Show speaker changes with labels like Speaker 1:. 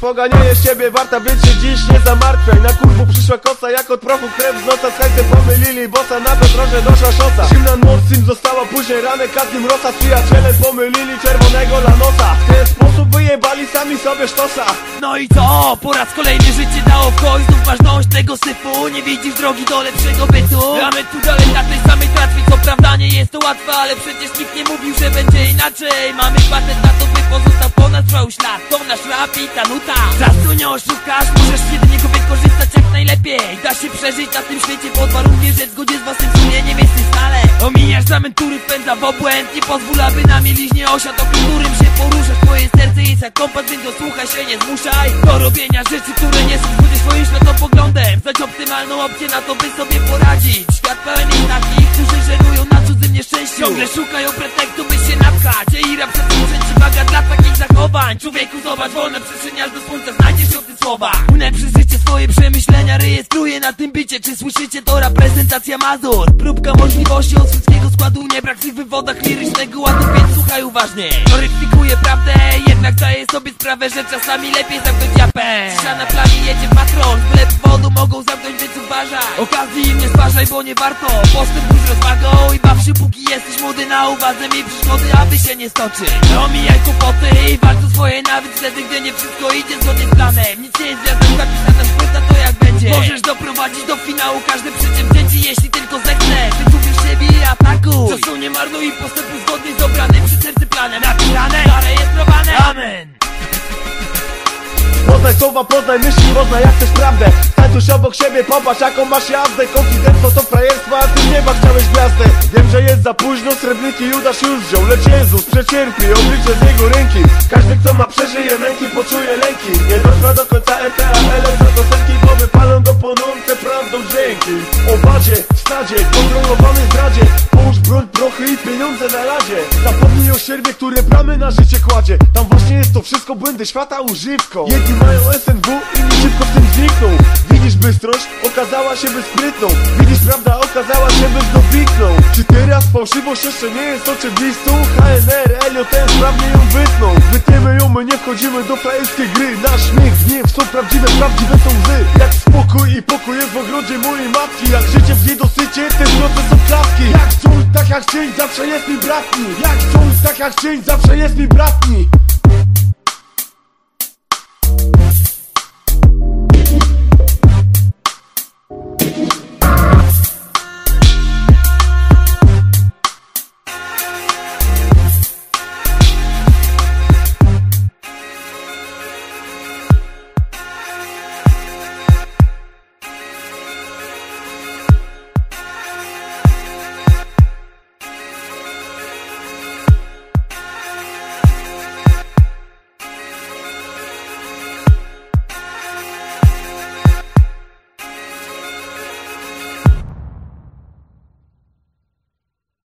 Speaker 1: poganianie z ciebie warta, więc się dziś nie zamartwiaj. Na kurwu przyszła kosa, jak od prochu krew z nosa. Z pomylili bossa, na bedroże doszła szosa. Zimna noc sim została później ranek, rosa Z przyjacielem pomylili czerwonego lanosa. W ten sposób wyjebali sami sobie sztosa.
Speaker 2: No i co? Po raz kolejny życie dało w masz dość tego syfu Nie widzisz drogi do lepszego bytu. A my tu dalej na tej samej tratwie Co prawda nie jest łatwe Ale przecież nikt nie mówił, że będzie inaczej. Mamy patent na to, by pozostał po nas trwał ślad To nasz rap i ta nuta. Czasu nie oszukasz? Możesz jedynie go wykorzystać jak najlepiej. Da się przeżyć na tym świecie Pod warunkiem, że w zgodzie z własnym sumieniem jesteś stale. Omijasz zamętury, wpędza w obłęd. Nie pozwól, aby na mieliźnie osiadł. O którym się poruszasz Twoje serce jest jak kompas, więc dosłuchaj się, nie zmuszaj. Do robienia rzeczy, które nie są zgodne z twoim światopoglądem Znać optymalną opcję na to, by sobie poradzić. Świat pełen jest takich, Ciągle szukają pretekstu, by się napchać. Ej, rap przedłużeń czy waga dla takich zachowań. Człowieku, zobacz, wolne przestrzenie aż do słońca. Znajdziesz tych słowach Płynę przez życie swoje przemyślenia Rejestruję na tym bicie, czy słyszycie to reprezentacja Mazur. Próbka możliwości od wszystkiego składu. Nie brak tych wywodach lirycznego ładu Więc słuchaj uważnie. Koryfikuję prawdę, jednak daję sobie sprawę Że czasami lepiej zamknąć japę. Cisza na planie jedzie patrol. Z byle powodu mogą zamknąć, więc uważaj. Okazji im nie bo nie warto. Postępuj z rozwagą i się póki jesteś młody Na uwadze mi przeszkody, aby się nie stoczyć Omijaj kłopoty i walcz o swoje nawet wtedy, gdy nie wszystko idzie zgodnie z planem. Nic nie jest wiadomo, zapisana szpryta to jak będzie. Możesz doprowadzić do finału każde przedsięwzięcie, jeśli tylko zechcesz Wyczupisz siebie i atakuj Czasu nie marnuj i postępuj zgodnie z obranym przy sercu planem. Napisane, zarejestrowane, amen
Speaker 1: Poznaj słowa, poznaj myśli, poznaj jak chcesz prawdę. Tuż obok siebie, popatrz jaką masz jazdę. Konfidenctwo to frajerstwo, a ty nieba chciałeś gwiazdę. Wiem, że jest za późno, srebrniki Judasz już wziął. Lecz Jezus przecierpi, oblicze z jego ręki. Każdy kto ma przeżyje męki, poczuje lęki. Nie dotrwa do końca RTA, elektrodosenki Bo wypalą go płonące prawdą dźwięki O wadzie, stadzie, kontrolowanej zdradzie broń, prochy i pieniądze na ladzie Zapomnij o sierwie, które bramy na życie kładzie. Tam właśnie jest to wszystko błędy świata używką. Jedni mają SNW, inni szybko w tym znikną. Widzisz bystrość, okazała się bezsprytną Widzisz prawda, okazała się bezdobitną Czy teraz fałszywość jeszcze nie jest oczywistą? HNR, LJN sprawnie ją wytną. Wytniemy ją, my nie wchodzimy do frajerskiej gry. Nasz śmiech, gniew są prawdziwe, prawdziwe są łzy. Jak spokój i pokój jest w ogrodzie mojej matki. Jak życie w niedosycie, te noce są klaski. Jak jak cień, zawsze jest mi bratni. Jak wciąż, tak jak cień, zawsze jest mi bratni